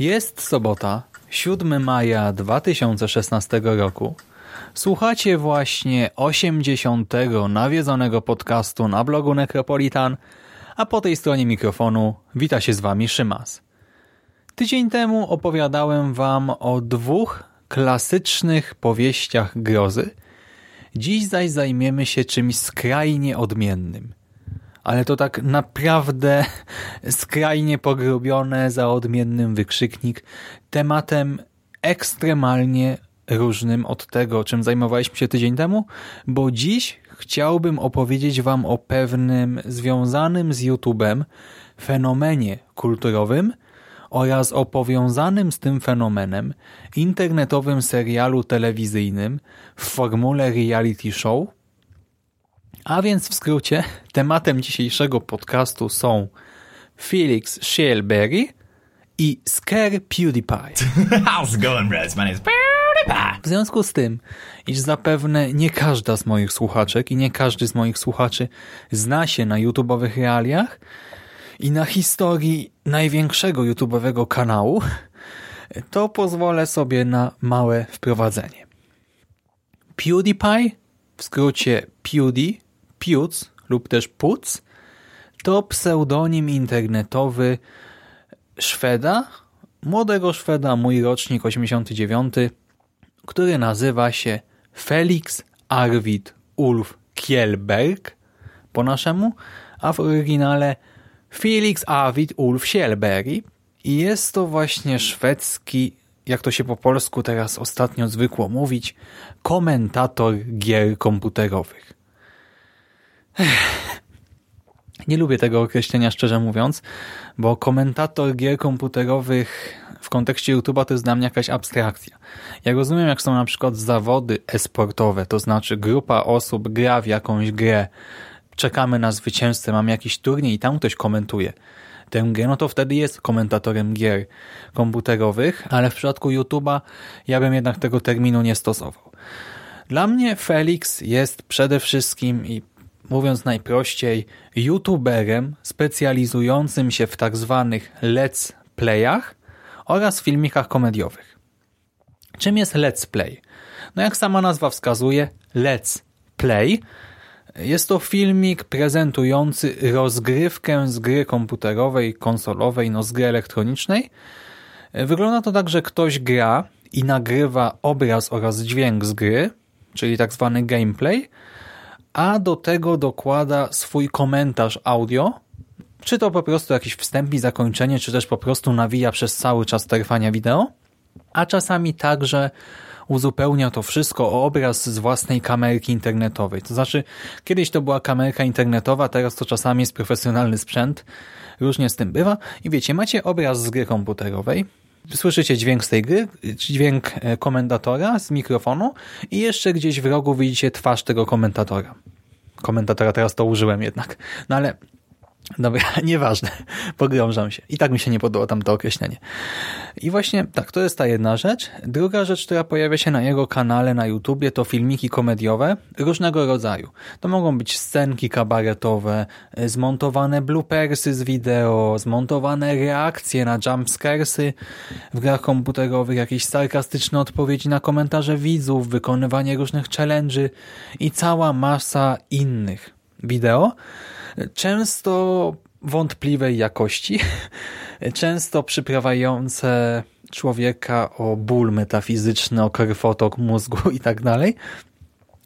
Jest sobota, 7 maja 2016 roku. Słuchacie właśnie 80. nawiedzonego podcastu na blogu Necropolitan, a po tej stronie mikrofonu wita się z Wami Szymas. Tydzień temu opowiadałem Wam o dwóch klasycznych powieściach grozy. Dziś zaś zajmiemy się czymś skrajnie odmiennym – ale to tak naprawdę skrajnie pogrubione za odmiennym wykrzyknik tematem ekstremalnie różnym od tego, czym zajmowaliśmy się tydzień temu, bo dziś chciałbym opowiedzieć Wam o pewnym związanym z YouTube'em fenomenie kulturowym oraz o powiązanym z tym fenomenem internetowym serialu telewizyjnym w formule reality show – a więc w skrócie, tematem dzisiejszego podcastu są Felix Shelberry i Scare PewDiePie. How's it going, Reds? My name is PewDiePie. W związku z tym, iż zapewne nie każda z moich słuchaczek i nie każdy z moich słuchaczy zna się na YouTube'owych realiach i na historii największego YouTube'owego kanału, to pozwolę sobie na małe wprowadzenie. PewDiePie, w skrócie PewDie, Piuc lub też Puc to pseudonim internetowy Szweda, młodego Szweda, mój rocznik 89, który nazywa się Felix Arvid Ulf Kjellberg po naszemu, a w oryginale Felix Arvid Ulf Kjellberg i jest to właśnie szwedzki, jak to się po polsku teraz ostatnio zwykło mówić, komentator gier komputerowych. Nie lubię tego określenia, szczerze mówiąc, bo komentator gier komputerowych w kontekście YouTube'a to jest dla mnie jakaś abstrakcja. Ja rozumiem, jak są na przykład zawody esportowe, to znaczy grupa osób gra w jakąś grę, czekamy na zwycięzcę, mamy jakiś turniej i tam ktoś komentuje tę grę, no to wtedy jest komentatorem gier komputerowych, ale w przypadku YouTube'a ja bym jednak tego terminu nie stosował. Dla mnie Felix jest przede wszystkim i mówiąc najprościej, youtuberem specjalizującym się w tak zwanych let's playach oraz filmikach komediowych. Czym jest let's play? No jak sama nazwa wskazuje, let's play jest to filmik prezentujący rozgrywkę z gry komputerowej, konsolowej, no z gry elektronicznej. Wygląda to tak, że ktoś gra i nagrywa obraz oraz dźwięk z gry, czyli tak zwany gameplay, a do tego dokłada swój komentarz audio, czy to po prostu jakiś wstęp i zakończenie, czy też po prostu nawija przez cały czas trwania wideo, a czasami także uzupełnia to wszystko o obraz z własnej kamerki internetowej. To znaczy, kiedyś to była kamerka internetowa, teraz to czasami jest profesjonalny sprzęt, różnie z tym bywa. I wiecie, macie obraz z gry komputerowej, Słyszycie dźwięk z tej gry, dźwięk e, komentatora z mikrofonu i jeszcze gdzieś w rogu widzicie twarz tego komentatora. Komentatora teraz to użyłem jednak. No ale Dobra, nieważne, pogrążam się. I tak mi się nie podoba tam to określenie. I właśnie tak, to jest ta jedna rzecz. Druga rzecz, która pojawia się na jego kanale na YouTubie to filmiki komediowe różnego rodzaju. To mogą być scenki kabaretowe, zmontowane bloopersy z wideo, zmontowane reakcje na jumpscaresy w grach komputerowych, jakieś sarkastyczne odpowiedzi na komentarze widzów, wykonywanie różnych challenge'y i cała masa innych wideo, często wątpliwej jakości, często przyprawiające człowieka o ból metafizyczny, o krwotok mózgu i tak dalej.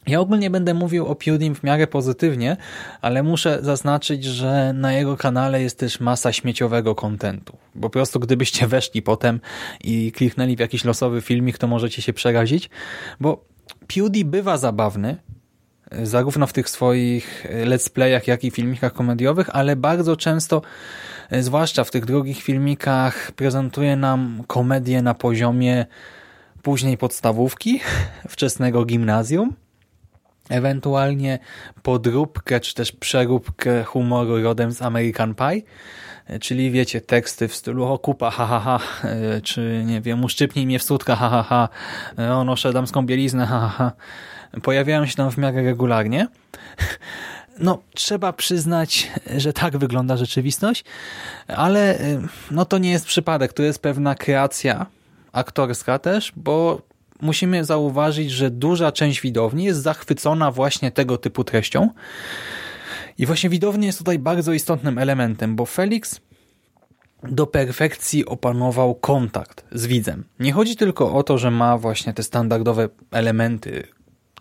Ja ogólnie będę mówił o Pewdim w miarę pozytywnie, ale muszę zaznaczyć, że na jego kanale jest też masa śmieciowego kontentu. Po prostu gdybyście weszli potem i kliknęli w jakiś losowy filmik, to możecie się przerazić, bo Pewdie bywa zabawny, zarówno w tych swoich let's playach, jak i filmikach komediowych, ale bardzo często, zwłaszcza w tych drugich filmikach, prezentuje nam komedię na poziomie później podstawówki, wczesnego gimnazjum, ewentualnie podróbkę czy też przeróbkę humoru rodem z American Pie, czyli wiecie, teksty w stylu o kupa, ha, ha, ha, czy nie wiem, uszczypnij mnie w sutka, ha, ha, ha, o, noszę damską bieliznę, ha, ha, ha. Pojawiają się tam w miarę regularnie. No, trzeba przyznać, że tak wygląda rzeczywistość, ale no to nie jest przypadek, to jest pewna kreacja aktorska też, bo musimy zauważyć, że duża część widowni jest zachwycona właśnie tego typu treścią. I właśnie widownia jest tutaj bardzo istotnym elementem, bo Felix do perfekcji opanował kontakt z widzem. Nie chodzi tylko o to, że ma właśnie te standardowe elementy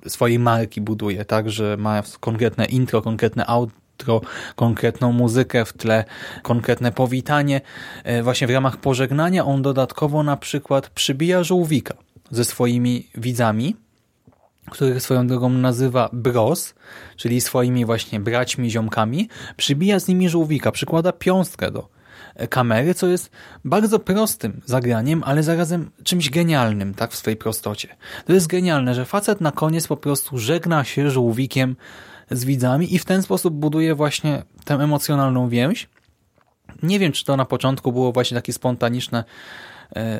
swojej marki buduje, tak, że ma konkretne intro, konkretne outro, konkretną muzykę w tle, konkretne powitanie. E, właśnie w ramach pożegnania on dodatkowo na przykład przybija żółwika ze swoimi widzami, których swoją drogą nazywa bros, czyli swoimi właśnie braćmi, ziomkami, przybija z nimi żółwika, przykłada piąstkę do kamery, co jest bardzo prostym zagraniem, ale zarazem czymś genialnym, tak w swojej prostocie. To jest genialne, że facet na koniec po prostu żegna się żółwikiem z widzami i w ten sposób buduje właśnie tę emocjonalną więź. Nie wiem, czy to na początku było właśnie takie spontaniczne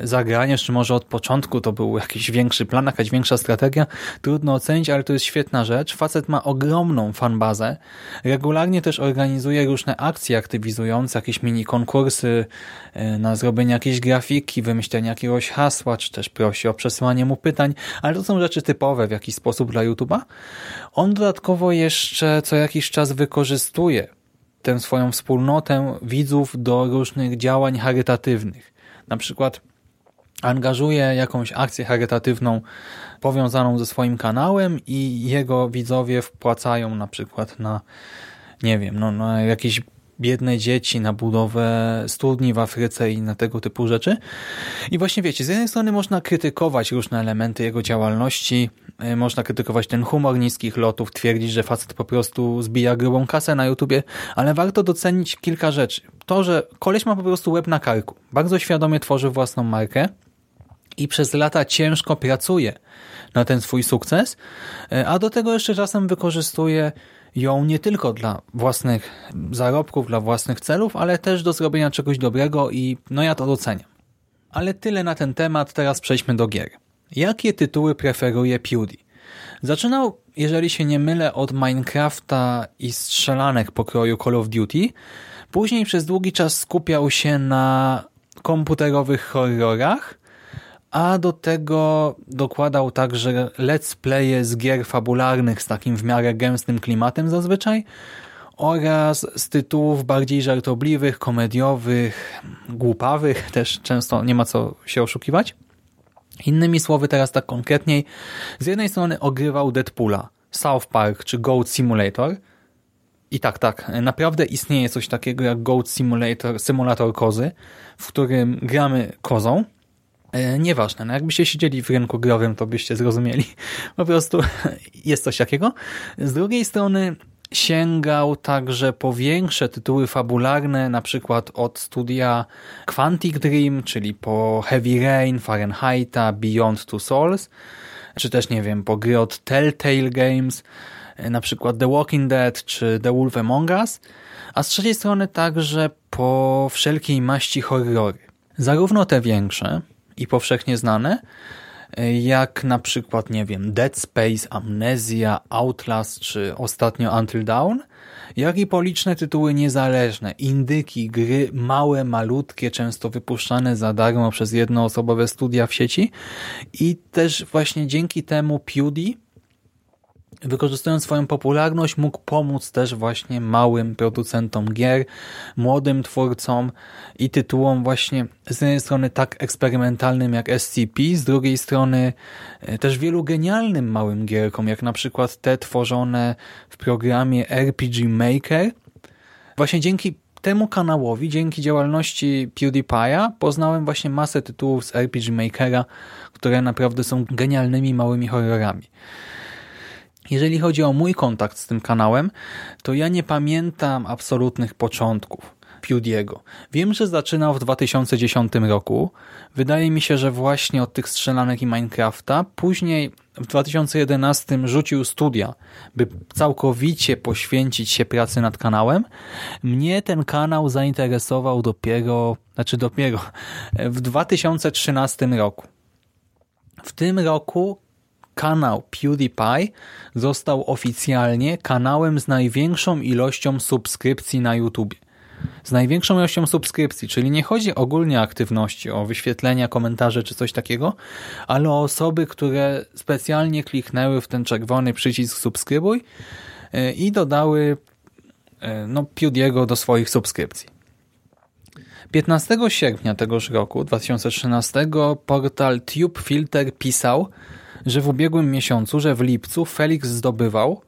zagranie, czy może od początku to był jakiś większy plan, jakaś większa strategia, trudno ocenić, ale to jest świetna rzecz. Facet ma ogromną fanbazę, regularnie też organizuje różne akcje aktywizujące, jakieś mini konkursy e, na zrobienie jakiejś grafiki, wymyślenie jakiegoś hasła, czy też prosi o przesyłanie mu pytań, ale to są rzeczy typowe w jakiś sposób dla YouTube'a. On dodatkowo jeszcze co jakiś czas wykorzystuje tę swoją wspólnotę widzów do różnych działań charytatywnych. Na przykład angażuje jakąś akcję charytatywną powiązaną ze swoim kanałem i jego widzowie wpłacają na przykład na nie wiem, no, na jakieś biedne dzieci, na budowę studni w Afryce i na tego typu rzeczy. I właśnie wiecie, z jednej strony można krytykować różne elementy jego działalności, można krytykować ten humor niskich lotów, twierdzić, że facet po prostu zbija grubą kasę na YouTubie, ale warto docenić kilka rzeczy. To, że koleś ma po prostu łeb na karku, bardzo świadomie tworzy własną markę i przez lata ciężko pracuje na ten swój sukces, e, a do tego jeszcze czasem wykorzystuje ją nie tylko dla własnych zarobków, dla własnych celów, ale też do zrobienia czegoś dobrego i no ja to doceniam. Ale tyle na ten temat, teraz przejdźmy do gier. Jakie tytuły preferuje Pewdie? Zaczynał, jeżeli się nie mylę, od Minecrafta i strzelanek pokroju Call of Duty. Później przez długi czas skupiał się na komputerowych horrorach, a do tego dokładał także let's playe z gier fabularnych z takim w miarę gęstym klimatem zazwyczaj oraz z tytułów bardziej żartobliwych, komediowych, głupawych, też często nie ma co się oszukiwać. Innymi słowy, teraz tak konkretniej, z jednej strony ogrywał Deadpoola, South Park czy Goat Simulator i tak, tak, naprawdę istnieje coś takiego jak Goat Simulator, symulator kozy, w którym gramy kozą, E, nieważne, no jakbyście siedzieli w rynku growym, to byście zrozumieli. Po prostu jest coś takiego. Z drugiej strony sięgał także po większe tytuły fabularne, na przykład od studia Quantic Dream, czyli po Heavy Rain, Fahrenheita, Beyond Two Souls, czy też, nie wiem, po gry od Telltale Games, e, na przykład The Walking Dead czy The Wolf Among Us, a z trzeciej strony także po wszelkiej maści horrory. Zarówno te większe, i powszechnie znane, jak na przykład, nie wiem, Dead Space, Amnesia, Outlast czy ostatnio Until Dawn, jak i policzne tytuły niezależne, indyki, gry małe, malutkie, często wypuszczane za darmo przez jednoosobowe studia w sieci. I też właśnie dzięki temu Pewdie wykorzystując swoją popularność, mógł pomóc też właśnie małym producentom gier, młodym twórcom i tytułom właśnie z jednej strony tak eksperymentalnym jak SCP, z drugiej strony e, też wielu genialnym małym gierkom, jak na przykład te tworzone w programie RPG Maker. Właśnie dzięki temu kanałowi, dzięki działalności PewDiePie'a poznałem właśnie masę tytułów z RPG Makera, które naprawdę są genialnymi małymi horrorami. Jeżeli chodzi o mój kontakt z tym kanałem, to ja nie pamiętam absolutnych początków PewDie'ego. Wiem, że zaczynał w 2010 roku. Wydaje mi się, że właśnie od tych strzelanek i Minecrafta. Później w 2011 rzucił studia, by całkowicie poświęcić się pracy nad kanałem. Mnie ten kanał zainteresował dopiero, znaczy dopiero w 2013 roku. W tym roku kanał PewDiePie został oficjalnie kanałem z największą ilością subskrypcji na YouTube. Z największą ilością subskrypcji, czyli nie chodzi ogólnie o aktywności, o wyświetlenia, komentarze czy coś takiego, ale o osoby, które specjalnie kliknęły w ten czerwony przycisk subskrybuj e, i dodały e, no, Pewdiego do swoich subskrypcji. 15 sierpnia tegoż roku, 2013, portal TubeFilter pisał, że w ubiegłym miesiącu, że w lipcu Felix zdobywał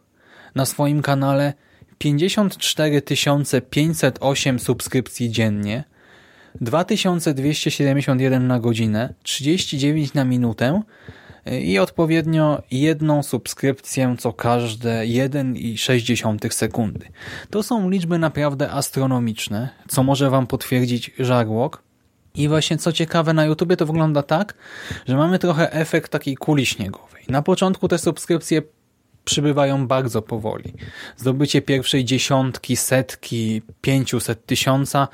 na swoim kanale 54 508 subskrypcji dziennie, 2271 na godzinę, 39 na minutę i odpowiednio jedną subskrypcję co każde 1,6 sekundy. To są liczby naprawdę astronomiczne, co może Wam potwierdzić Żarłok, i właśnie co ciekawe na YouTubie to wygląda tak, że mamy trochę efekt takiej kuli śniegowej. Na początku te subskrypcje przybywają bardzo powoli. Zdobycie pierwszej dziesiątki, setki, pięciuset tysiąca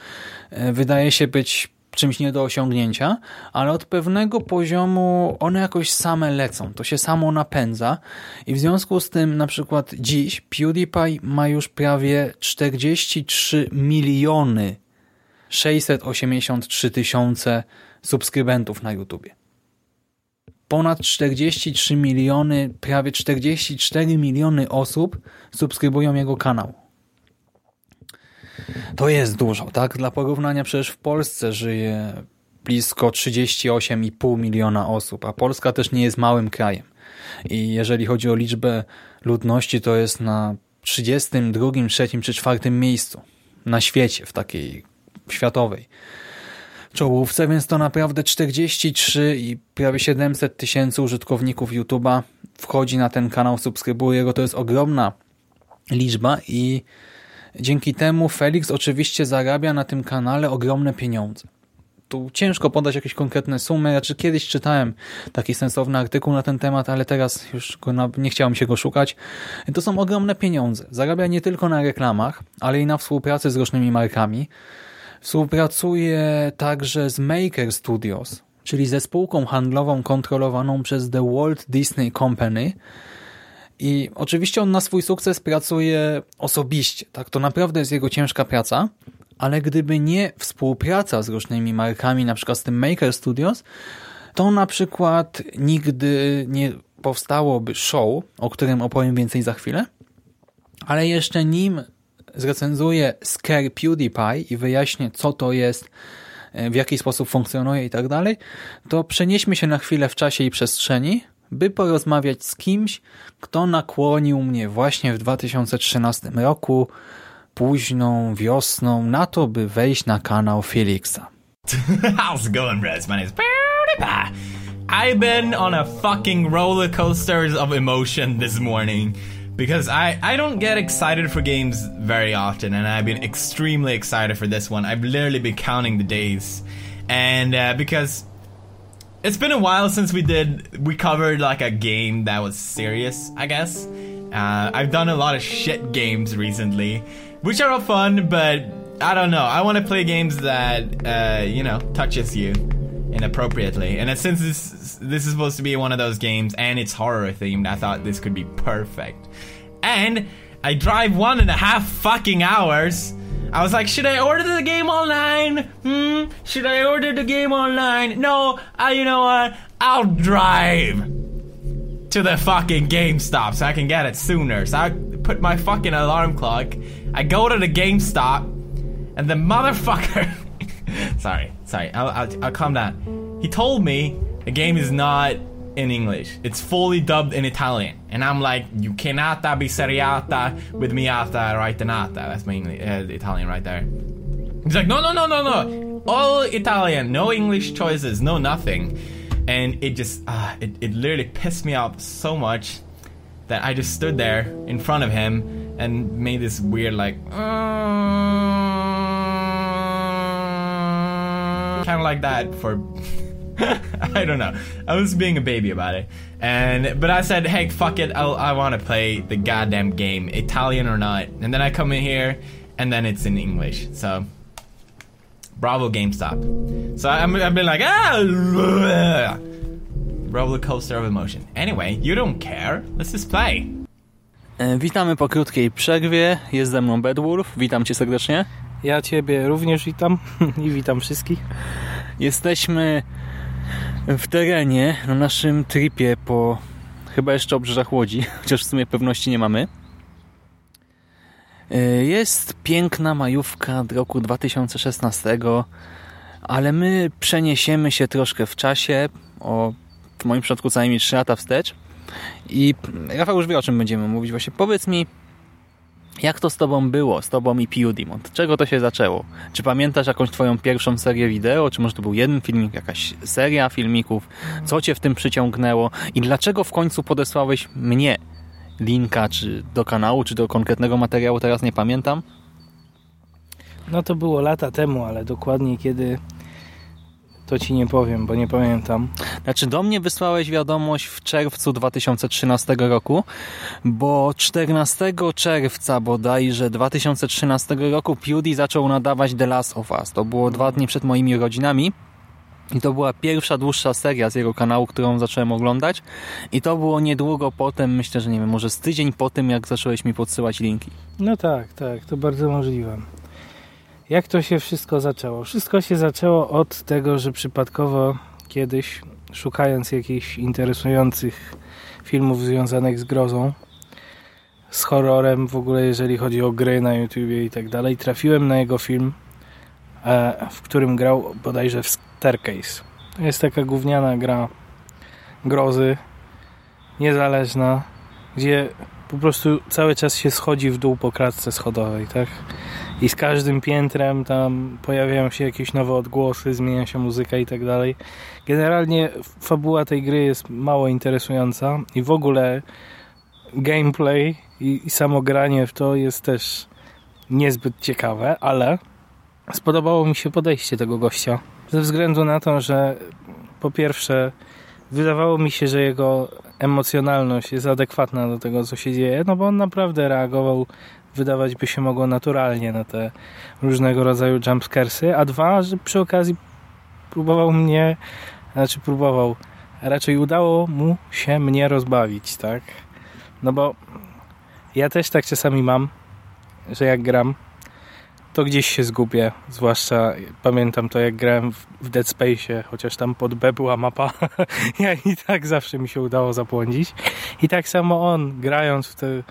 e, wydaje się być czymś nie do osiągnięcia, ale od pewnego poziomu one jakoś same lecą, to się samo napędza i w związku z tym na przykład dziś PewDiePie ma już prawie 43 miliony 683 tysiące subskrybentów na YouTubie. Ponad 43 miliony, prawie 44 miliony osób subskrybują jego kanał. To jest dużo, tak? Dla porównania przecież w Polsce żyje blisko 38,5 miliona osób, a Polska też nie jest małym krajem. I jeżeli chodzi o liczbę ludności, to jest na 32, 3 czy 4 miejscu na świecie w takiej światowej czołówce, więc to naprawdę 43 i prawie 700 tysięcy użytkowników YouTube'a wchodzi na ten kanał, subskrybuje go. To jest ogromna liczba i dzięki temu Felix oczywiście zarabia na tym kanale ogromne pieniądze. Tu ciężko podać jakieś konkretne sumy, znaczy kiedyś czytałem taki sensowny artykuł na ten temat, ale teraz już nie chciałem się go szukać. To są ogromne pieniądze. Zarabia nie tylko na reklamach, ale i na współpracy z różnymi markami. Współpracuje także z Maker Studios, czyli ze spółką handlową kontrolowaną przez The Walt Disney Company. I oczywiście on na swój sukces pracuje osobiście. Tak, to naprawdę jest jego ciężka praca, ale gdyby nie współpraca z różnymi markami, na przykład z tym Maker Studios, to na przykład nigdy nie powstałoby show, o którym opowiem więcej za chwilę, ale jeszcze nim zrecenzuje Scare PewDiePie i wyjaśnię, co to jest, e, w jaki sposób funkcjonuje i tak dalej, to przenieśmy się na chwilę w czasie i przestrzeni, by porozmawiać z kimś, kto nakłonił mnie właśnie w 2013 roku, późną wiosną, na to, by wejść na kanał Felixa. How's it going, Rez? My name is PewDiePie. I've been on a fucking roller coaster of emotion this morning. Because I, I don't get excited for games very often, and I've been extremely excited for this one. I've literally been counting the days, and uh, because it's been a while since we did we covered like a game that was serious, I guess. Uh, I've done a lot of shit games recently, which are all fun, but I don't know. I want to play games that uh, you know touches you inappropriately. And since this this is supposed to be one of those games and it's horror themed, I thought this could be perfect. And I drive one and a half fucking hours. I was like, should I order the game online? Hmm? Should I order the game online? No, I, you know what? I'll drive. to the fucking GameStop so I can get it sooner. So I put my fucking alarm clock. I go to the GameStop, and the motherfucker. sorry, sorry. I'll, I'll, I'll calm down. He told me the game is not in English. It's fully dubbed in Italian. And I'm like, you cannot be seriata with miata raitanata. That's my English, uh, Italian right there. He's like, no, no, no, no, no. All Italian, no English choices, no nothing. And it just, uh, it, it literally pissed me off so much that I just stood there in front of him and made this weird, like, kind of like that for I don't know. I was being a baby about it, and but I said, "Hey, fuck it. I'll, I want to play the goddamn game, Italian or not." And then I come in here, and then it's in English. So, bravo, GameStop. So I'm, I've been like, ah, roller coaster of emotion. Anyway, you don't care. Let's just play. Witamy po krótkiej przerwie. Jest ze mną. Witam cię serdecznie. Ja Ciebie również witam i witam wszystkich. Jesteśmy w terenie na naszym tripie po chyba jeszcze obrzeżach Łodzi, chociaż w sumie pewności nie mamy. E, Jest piękna majówka roku 2016, ale my przeniesiemy się troszkę w czasie, o w moim przypadku co najmniej 3 lata wstecz. I Rafał już wie o czym będziemy mówić. Właśnie powiedz mi, jak to z tobą było, z tobą i PewDieMon? Od czego to się zaczęło? Czy pamiętasz jakąś twoją pierwszą serię wideo? Czy może to był jeden filmik, jakaś seria filmików? Co cię w tym przyciągnęło? I dlaczego w końcu podesłałeś mnie linka, czy do kanału, czy do konkretnego materiału? Teraz nie pamiętam. No to było lata temu, ale dokładnie kiedy to Ci nie powiem, bo nie pamiętam. Znaczy do mnie wysłałeś wiadomość w czerwcu 2013 roku, bo 14 czerwca bodajże 2013 roku PewDie zaczął nadawać The Last of Us. To było dwa dni przed moimi rodzinami. I to była pierwsza dłuższa seria z jego kanału, którą zacząłem oglądać. I to było niedługo potem, myślę, że nie wiem, może z tydzień po tym, jak zacząłeś mi podsyłać linki. No tak, tak, to bardzo możliwe. Jak to się wszystko zaczęło? Wszystko się zaczęło od tego, że przypadkowo kiedyś, szukając jakichś interesujących filmów związanych z grozą, z horrorem w ogóle, jeżeli chodzi o gry na YouTubie i tak dalej, trafiłem na jego film, e, w którym grał bodajże w Staircase. To jest taka gówniana gra grozy, niezależna, gdzie po prostu cały czas się schodzi w dół po klatce schodowej, tak? I z każdym piętrem tam pojawiają się jakieś nowe odgłosy, zmienia się muzyka i tak dalej. Generalnie fabuła tej gry jest mało interesująca i w ogóle gameplay i, i samo granie w to jest też niezbyt ciekawe, ale spodobało mi się podejście tego gościa. Ze względu na to, że po pierwsze wydawało mi się, że jego emocjonalność jest adekwatna do tego, co się dzieje, no bo on naprawdę reagował, wydawać by się mogło naturalnie na te różnego rodzaju jumpscaresy, a dwa, że przy okazji próbował mnie, znaczy próbował, raczej udało mu się mnie rozbawić, tak? No bo ja też tak czasami mam, że jak gram, to gdzieś się zgubię. Zwłaszcza pamiętam to, jak grałem w Dead Space, chociaż tam pod B była mapa. ja i tak zawsze mi się udało zapłądzić. I tak samo on, grając w, te,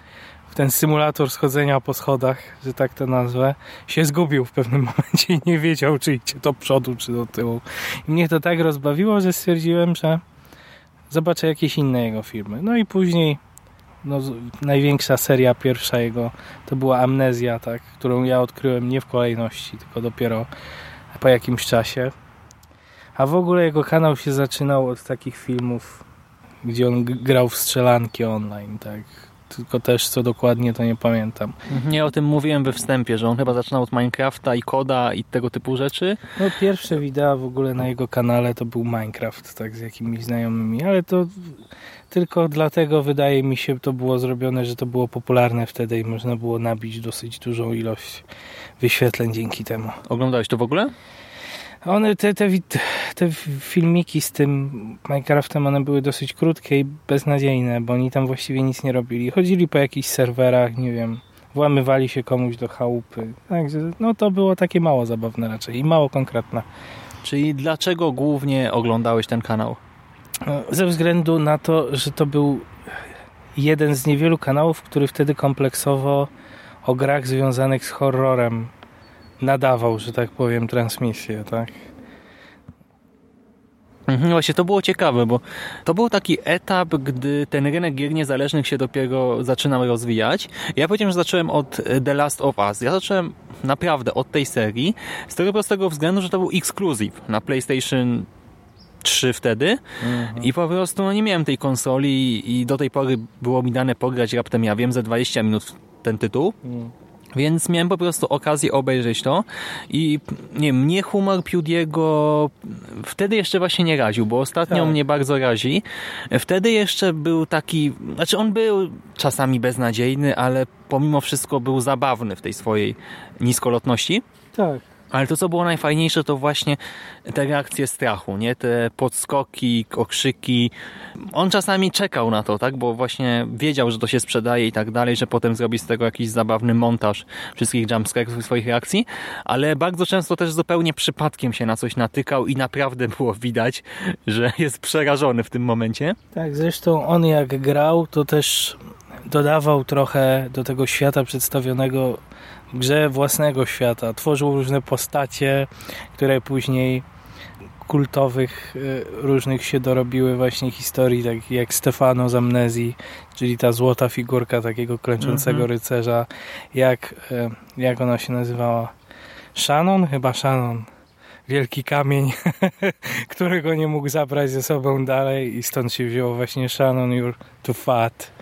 w ten symulator schodzenia po schodach, że tak to nazwę, się zgubił w pewnym momencie i nie wiedział, czy idzie do przodu, czy do tyłu. I mnie to tak rozbawiło, że stwierdziłem, że zobaczę jakieś inne jego filmy. No i później no, największa seria pierwsza jego to była Amnezja, tak, którą ja odkryłem nie w kolejności, tylko dopiero po jakimś czasie. A w ogóle jego kanał się zaczynał od takich filmów, gdzie on grał w strzelanki online, tak. Tylko też co dokładnie to nie pamiętam. Nie o tym mówiłem we wstępie, że on chyba zaczynał od Minecrafta i koda i tego typu rzeczy. No pierwsze wideo w ogóle na jego kanale to był Minecraft, tak, z jakimiś znajomymi, ale to tylko dlatego wydaje mi się to było zrobione, że to było popularne wtedy i można było nabić dosyć dużą ilość wyświetleń dzięki temu. Oglądałeś to w ogóle? One, te, te, te filmiki z tym Minecraftem, one były dosyć krótkie i beznadziejne, bo oni tam właściwie nic nie robili. Chodzili po jakichś serwerach, nie wiem, włamywali się komuś do chałupy. Także no to było takie mało zabawne raczej i mało konkretne. Czyli dlaczego głównie oglądałeś ten kanał? Ze względu na to, że to był jeden z niewielu kanałów, który wtedy kompleksowo o grach związanych z horrorem nadawał, że tak powiem, transmisję, tak? Mhm, właśnie to było ciekawe, bo to był taki etap, gdy ten rynek gier niezależnych się dopiero zaczynał rozwijać. Ja powiedziałem, że zacząłem od The Last of Us. Ja zacząłem naprawdę od tej serii z tego prostego względu, że to był ekskluzyw na PlayStation 3 wtedy mhm. i po prostu no, nie miałem tej konsoli i do tej pory było mi dane pograć raptem, ja wiem, za 20 minut ten tytuł. Mhm. Więc miałem po prostu okazję obejrzeć to i nie mnie humor Pewdiego wtedy jeszcze właśnie nie raził, bo ostatnio tak. mnie bardzo razi. Wtedy jeszcze był taki, znaczy on był czasami beznadziejny, ale pomimo wszystko był zabawny w tej swojej niskolotności. Tak. Ale to, co było najfajniejsze, to właśnie te reakcje strachu, nie? Te podskoki, okrzyki. On czasami czekał na to, tak? Bo właśnie wiedział, że to się sprzedaje i tak dalej, że potem zrobi z tego jakiś zabawny montaż wszystkich jumpscare'ów swoich reakcji, ale bardzo często też zupełnie przypadkiem się na coś natykał i naprawdę było widać, że jest przerażony w tym momencie. Tak, zresztą on jak grał, to też dodawał trochę do tego świata przedstawionego grze własnego świata. Tworzył różne postacie, które później kultowych y, różnych się dorobiły właśnie historii, tak jak Stefano z Amnezji, czyli ta złota figurka takiego klęczącego mm -hmm. rycerza, jak, y, jak ona się nazywała? Shannon? Chyba Shannon. Wielki kamień, którego nie mógł zabrać ze sobą dalej i stąd się wzięło właśnie Shannon You're Too Fat.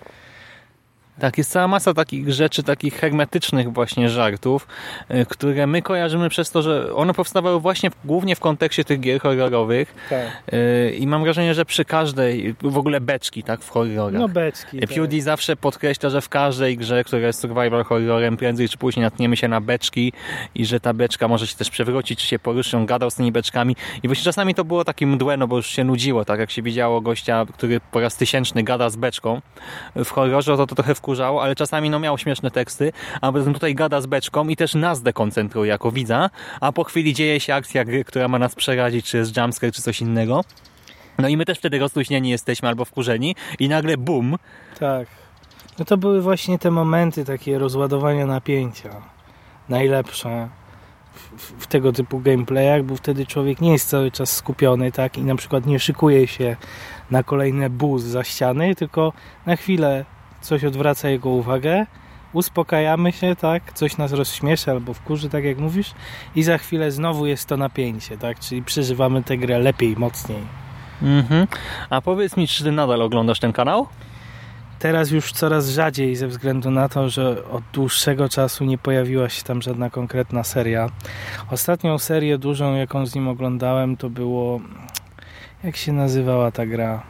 Tak, jest cała masa takich rzeczy, takich hermetycznych właśnie żartów, y, które my kojarzymy przez to, że one powstawały właśnie głównie w kontekście tych gier horrorowych tak. Y, i mam wrażenie, że przy każdej, w ogóle beczki, tak, w horrorach. No beczki. Pewdi tak. zawsze podkreśla, że w każdej grze, która jest survival horrorem, prędzej czy później natkniemy się na beczki i że ta beczka może się też przewrócić, czy się poruszyć, on gadał z tymi beczkami i właśnie czasami to było takie mdłe, no bo już się nudziło, tak, jak się widziało gościa, który po raz tysięczny gada z beczką w horrorze, to to trochę wkurzało wkurzało, ale czasami no miał śmieszne teksty, a potem tutaj gada z beczką i też nas dekoncentruje jako widza, a po chwili dzieje się akcja gry, która ma nas przerazić, czy jest jumpscare, czy coś innego. No i my też wtedy rozluźnieni jesteśmy albo wkurzeni i nagle bum. Tak. No to były właśnie te momenty takie rozładowania napięcia. Najlepsze w, tego typu gameplayach, bo wtedy człowiek nie jest cały czas skupiony, tak? I na przykład nie szykuje się na kolejne buz za ściany, tylko na chwilę coś odwraca jego uwagę, uspokajamy się, tak, coś nas rozśmieszy albo wkurzy, tak jak mówisz i za chwilę znowu jest to napięcie, tak, czyli przeżywamy tę grę lepiej, mocniej. Mhm. A powiedz mi, czy ty nadal oglądasz ten kanał? Teraz już coraz rzadziej ze względu na to, że od dłuższego czasu nie pojawiła się tam żadna konkretna seria. Ostatnią serię dużą, jaką z nim oglądałem, to było... Jak się nazywała ta gra?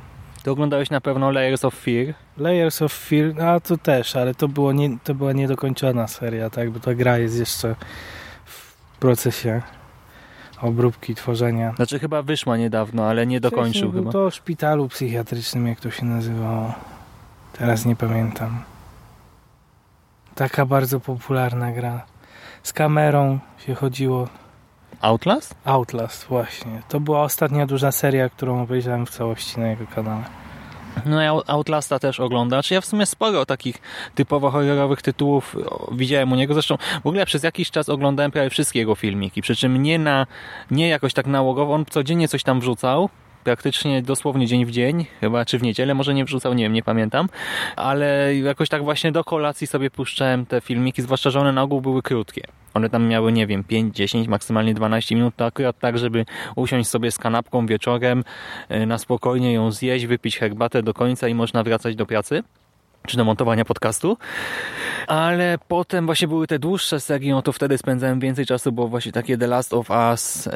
Ty oglądałeś na pewno Layers of Fear. Layers of Fear, a to też, ale to, było nie, to była niedokończona seria, tak, bo ta gra jest jeszcze w procesie obróbki, tworzenia. Znaczy chyba wyszła niedawno, ale nie dokończył chyba. to szpitalu psychiatrycznym, jak to się nazywało. Teraz nie pamiętam. Taka bardzo popularna gra. Z kamerą się chodziło. Outlast? Outlast, właśnie. To była ostatnia duża seria, którą obejrzałem w całości na jego kanale. No ja Outlasta też oglądasz. Ja w sumie sporo takich typowo horrorowych tytułów widziałem u niego. Zresztą w ogóle przez jakiś czas oglądałem prawie wszystkie jego filmiki. Przy czym nie, na, nie jakoś tak nałogowo. On codziennie coś tam wrzucał praktycznie dosłownie dzień w dzień, chyba czy w niedzielę, może nie wrzucał, nie wiem, nie pamiętam, ale jakoś tak właśnie do kolacji sobie puszczałem te filmiki, zwłaszcza, że one na ogół były krótkie. One tam miały, nie wiem, 5, 10, maksymalnie 12 minut, to akurat tak, żeby usiąść sobie z kanapką wieczorem, e, na spokojnie ją zjeść, wypić herbatę do końca i można wracać do pracy czy do montowania podcastu, ale potem właśnie były te dłuższe serie, no to wtedy spędzałem więcej czasu, bo właśnie takie The Last of Us, e,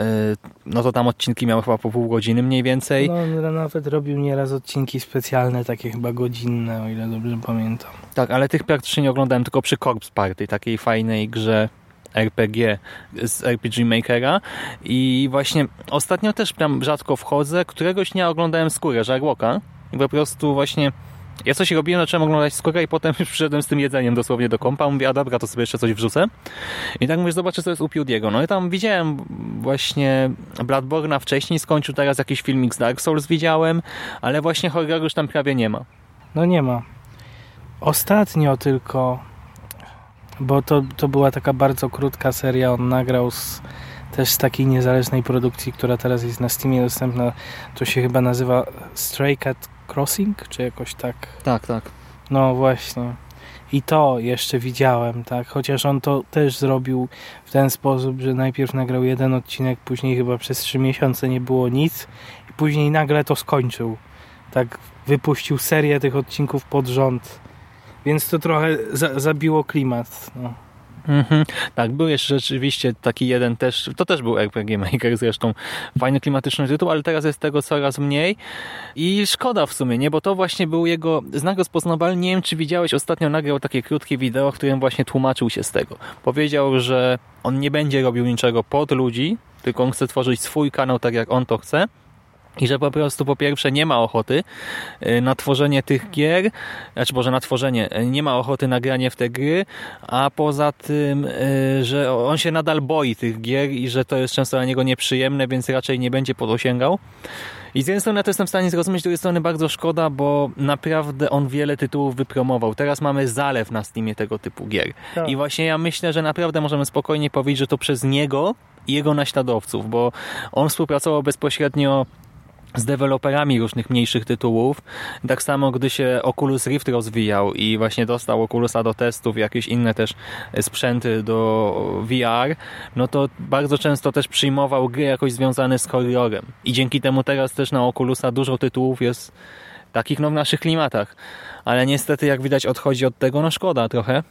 no to tam odcinki miały chyba po pół godziny mniej więcej. No on nawet robił nieraz odcinki specjalne, takie chyba godzinne, o ile dobrze pamiętam. Tak, ale tych praktycznie nie oglądałem tylko przy Corpse Party, takiej fajnej grze RPG z RPG Makera i właśnie ostatnio też tam rzadko wchodzę, któregoś dnia oglądałem skórę Żarłoka i po prostu właśnie ja coś robiłem, zacząłem oglądać skórę i potem już przyszedłem z tym jedzeniem dosłownie do kompa. Mówię, a dobra, to sobie jeszcze coś wrzucę. I tak mówię, zobaczę, co jest u Pewdiego. No i tam widziałem właśnie Bloodborne'a wcześniej, skończył teraz jakiś filmik z Dark Souls widziałem, ale właśnie horroru już tam prawie nie ma. No nie ma. ostatnio tylko, bo to, to była taka bardzo krótka seria, on nagrał z, też z takiej niezależnej produkcji, która teraz jest na Steamie dostępna, to się chyba nazywa Stray Cat Crossing, czy jakoś tak. Tak, tak. No właśnie. I to jeszcze widziałem, tak? Chociaż on to też zrobił w ten sposób, że najpierw nagrał jeden odcinek, później chyba przez trzy miesiące nie było nic i później nagle to skończył. Tak wypuścił serię tych odcinków pod rząd. Więc to trochę za zabiło klimat. No. Mhm. Tak, był jeszcze rzeczywiście taki jeden też, to też był RPG Maker zresztą, fajny klimatyczny tytuł, ale teraz jest tego coraz mniej. I szkoda w sumie, nie, bo to właśnie był jego znak rozpoznawalny, nie wiem czy widziałeś, ostatnio nagrał takie krótkie wideo, w którym właśnie tłumaczył się z tego. Powiedział, że on nie będzie robił niczego pod ludzi, tylko on chce tworzyć swój kanał tak jak on to chce i że po prostu po pierwsze nie ma ochoty y, na tworzenie tych gier, znaczy może na tworzenie, y, nie ma ochoty na granie w te gry, a poza tym, y, że on się nadal boi tych gier i że to jest często dla niego nieprzyjemne, więc raczej nie będzie podosięgał. I z jednej strony ja to jestem w stanie zrozumieć, z drugiej strony bardzo szkoda, bo naprawdę on wiele tytułów wypromował. Teraz mamy zalew na Steamie tego typu gier. Tak. I właśnie ja myślę, że naprawdę możemy spokojnie powiedzieć, że to przez niego i jego naśladowców, bo on współpracował bezpośrednio z deweloperami różnych mniejszych tytułów. Tak samo, gdy się Oculus Rift rozwijał i właśnie dostał Oculusa do testów, jakieś inne też sprzęty do VR, no to bardzo często też przyjmował gry jakoś związane z horrorem. I dzięki temu teraz też na Oculusa dużo tytułów jest takich no w naszych klimatach. Ale niestety, jak widać, odchodzi od tego, no szkoda trochę.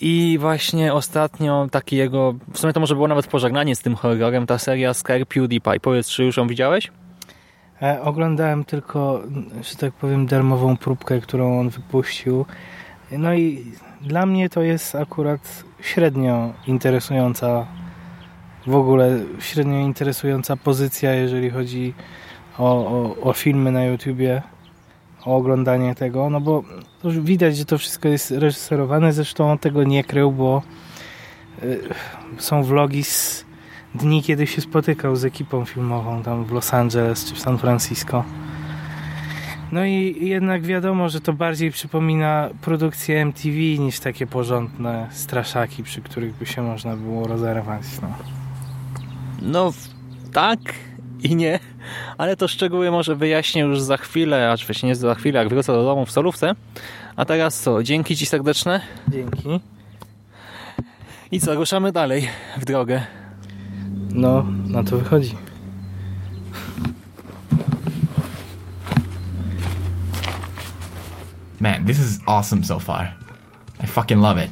I właśnie ostatnio taki jego, w sumie to może było nawet pożegnanie z tym horrorem, ta seria Scare PewDiePie. Powiedz, czy już ją widziałeś? E, oglądałem tylko, że tak powiem, darmową próbkę, którą on wypuścił. No i dla mnie to jest akurat średnio interesująca, w ogóle średnio interesująca pozycja, jeżeli chodzi o, o, o filmy na YouTubie, o oglądanie tego, no bo widać, że to wszystko jest reżyserowane, zresztą on tego nie krył, bo y, są vlogi z dni, kiedy się spotykał z ekipą filmową tam w Los Angeles czy w San Francisco. No i jednak wiadomo, że to bardziej przypomina produkcję MTV niż takie porządne straszaki, przy których by się można było rozerwać. No. No tak i nie, ale to szczegóły może wyjaśnię już za chwilę, a oczywiście nie za chwilę, jak wrócę do domu w solówce. A teraz co, dzięki Ci serdeczne Dzięki. i co, ruszamy dalej w drogę. No, na to wychodzi. Man, this is awesome so far. I fucking love it.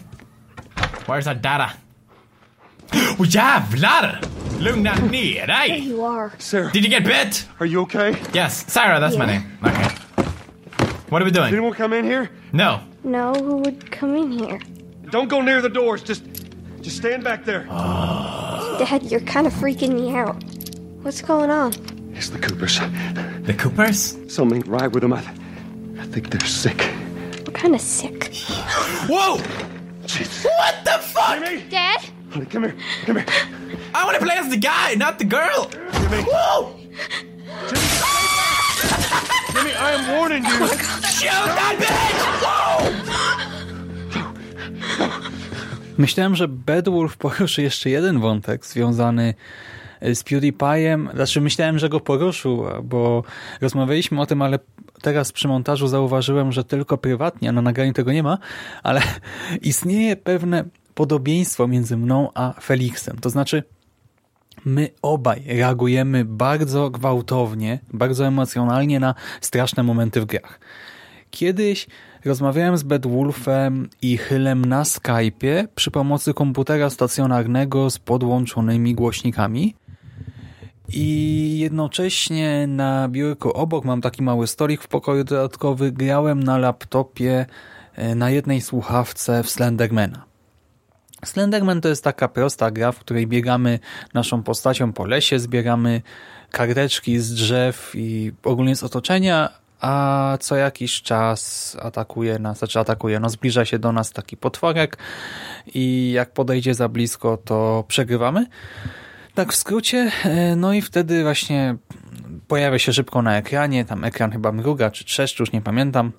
Where's our data? Oh jävlar! Lugna ner There dig! you are. Sarah, Did you get bit? are you okay? Yes, Sarah, that's my name. Okay. What are we doing? Did doing? anyone come in here? No. No, who would come in here? Don't go near the doors. Just, just stand back there. Oh. Dad, you're kind of freaking me out. What's going on? It's the Coopers. The Coopers? Something right with them. I, I think they're sick. What kind of sick? Whoa! Jesus. What the fuck? Jimmy, Dad? honey, come here. Come here. I want to play as the guy, not the girl. Jimmy, Whoa! Jimmy, Jimmy I am warning you. Shoot that bitch! Whoa! Myślałem, że Bedwulf poruszy jeszcze jeden wątek związany z PewDiePie'em. Znaczy myślałem, że go poruszył, bo rozmawialiśmy o tym, ale teraz przy montażu zauważyłem, że tylko prywatnie, a na nagraniu tego nie ma, ale istnieje pewne podobieństwo między mną a Felixem. To znaczy my obaj reagujemy bardzo gwałtownie, bardzo emocjonalnie na straszne momenty w grach. Kiedyś rozmawiałem z Bedwulfem i Hylem na Skype'ie przy pomocy komputera stacjonarnego z podłączonymi głośnikami i jednocześnie na biurku obok mam taki mały stolik w pokoju dodatkowy. Grałem na laptopie e, na jednej słuchawce w Slendermana. Slenderman to jest taka prosta gra, w której biegamy naszą postacią po lesie, zbieramy karteczki z drzew i ogólnie z otoczenia, a co jakiś czas atakuje nas, znaczy atakuje, no zbliża się do nas taki potworek i jak podejdzie za blisko, to przegrywamy. Tak w skrócie, e, no i wtedy właśnie pojawia się szybko na ekranie, tam ekran chyba mruga czy trzeszczy, już nie pamiętam.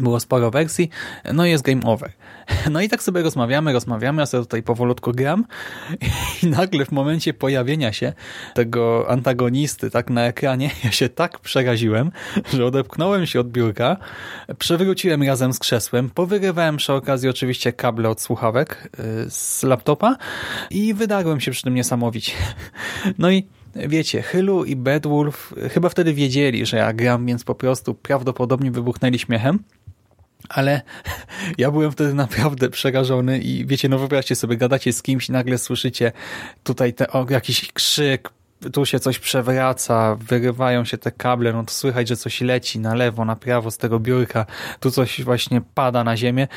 Było sporo wersji, no i jest game over. No i tak sobie rozmawiamy, rozmawiamy, ja sobie tutaj powolutku gram i nagle w momencie pojawienia się tego antagonisty tak na ekranie, ja się tak przeraziłem, że odepchnąłem się od biurka, przewróciłem razem z krzesłem, powyrywałem przy okazji oczywiście kable od słuchawek y, z laptopa i wydarłem się przy tym niesamowicie. No i wiecie, Hylu i Bedwulf chyba wtedy wiedzieli, że ja gram, więc po prostu prawdopodobnie wybuchnęli śmiechem. Ale ja byłem wtedy naprawdę przerażony i wiecie, no wyobraźcie sobie, gadacie z kimś i nagle słyszycie tutaj te, o, jakiś krzyk, tu się coś przewraca, wyrywają się te kable, no to słychać, że coś leci na lewo, na prawo z tego biurka, tu coś właśnie pada na ziemię,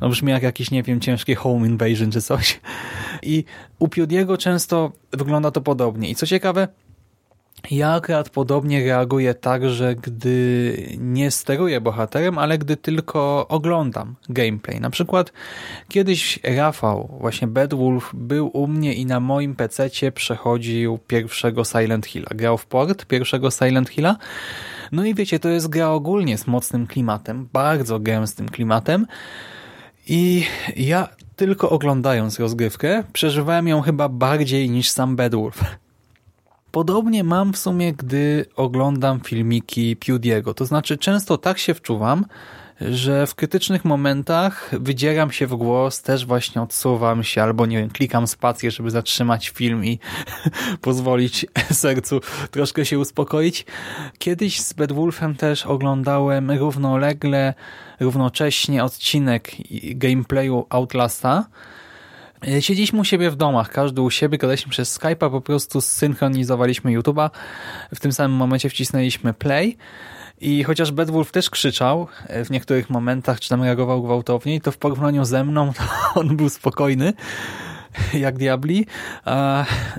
no brzmi jak jakiś, nie wiem, ciężki home invasion czy coś. I u Piudiego często wygląda to podobnie. I co ciekawe, ja akurat podobnie reaguję także, gdy nie steruję bohaterem, ale gdy tylko oglądam gameplay. Na przykład kiedyś Rafał, właśnie Bedwulf, był u mnie i na moim PC przechodził pierwszego Silent Hilla. Grał w port pierwszego Silent Hilla. No i wiecie, to jest gra ogólnie z mocnym klimatem, bardzo gęstym klimatem. I ja tylko oglądając rozgrywkę, przeżywałem ją chyba bardziej niż sam Bedwulf. Podobnie mam w sumie, gdy oglądam filmiki Pewdiego. To znaczy często tak się wczuwam, że w krytycznych momentach wydzieram się w głos, też właśnie odsuwam się albo nie wiem, klikam spację, żeby zatrzymać film i pozwolić sercu troszkę się uspokoić. Kiedyś z Bedwulfem też oglądałem równolegle, równocześnie odcinek gameplayu Outlasta, siedzieliśmy u siebie w domach, każdy u siebie, gadaliśmy przez Skype'a, po prostu zsynchronizowaliśmy YouTube'a. W tym samym momencie wcisnęliśmy play i chociaż Bedwulf też krzyczał e, w niektórych momentach, czy tam reagował gwałtowniej, to w porównaniu ze mną on był spokojny jak diabli.